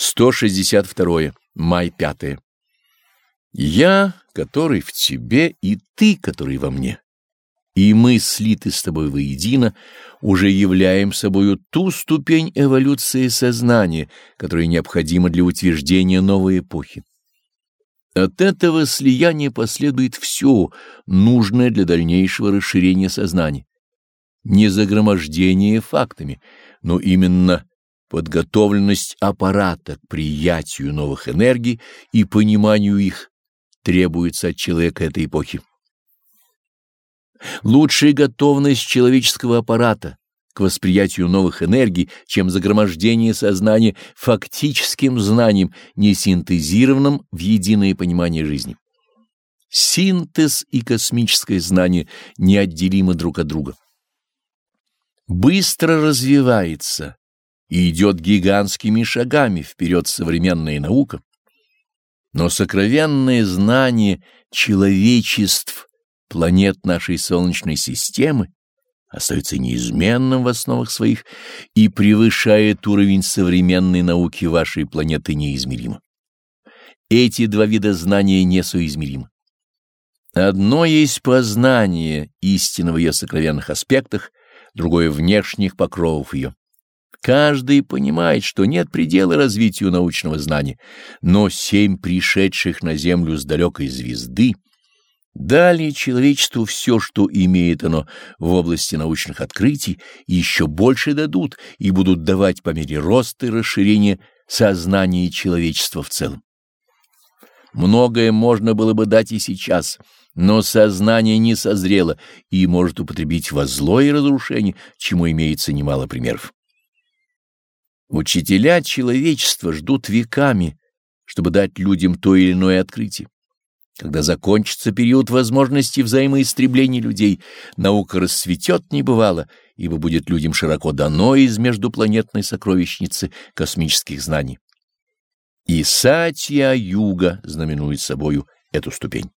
162. Май 5. Я, который в тебе, и ты, который во мне. И мы, слиты с тобой воедино, уже являем собою ту ступень эволюции сознания, которая необходима для утверждения новой эпохи. От этого слияния последует все, нужное для дальнейшего расширения сознания. Не загромождение фактами, но именно Подготовленность аппарата к приятию новых энергий и пониманию их требуется от человека этой эпохи. Лучшая готовность человеческого аппарата к восприятию новых энергий, чем загромождение сознания фактическим знанием, не синтезированным в единое понимание жизни. Синтез и космическое знание неотделимы друг от друга. Быстро развивается и идет гигантскими шагами вперед современная наука, но сокровенное знание человечеств планет нашей Солнечной системы остается неизменным в основах своих и превышает уровень современной науки вашей планеты неизмеримо. Эти два вида знания несоизмеримы. Одно есть познание истины в ее сокровенных аспектах, другое — внешних покровов ее. Каждый понимает, что нет предела развитию научного знания, но семь пришедших на Землю с далекой звезды дали человечеству все, что имеет оно в области научных открытий, и еще больше дадут и будут давать по мере роста и расширения сознания человечества в целом. Многое можно было бы дать и сейчас, но сознание не созрело и может употребить во зло и разрушение, чему имеется немало примеров. Учителя человечества ждут веками, чтобы дать людям то или иное открытие. Когда закончится период возможности взаимоистребления людей, наука расцветет небывало, ибо будет людям широко дано из междупланетной сокровищницы космических знаний. И Сатья-юга знаменует собою эту ступень.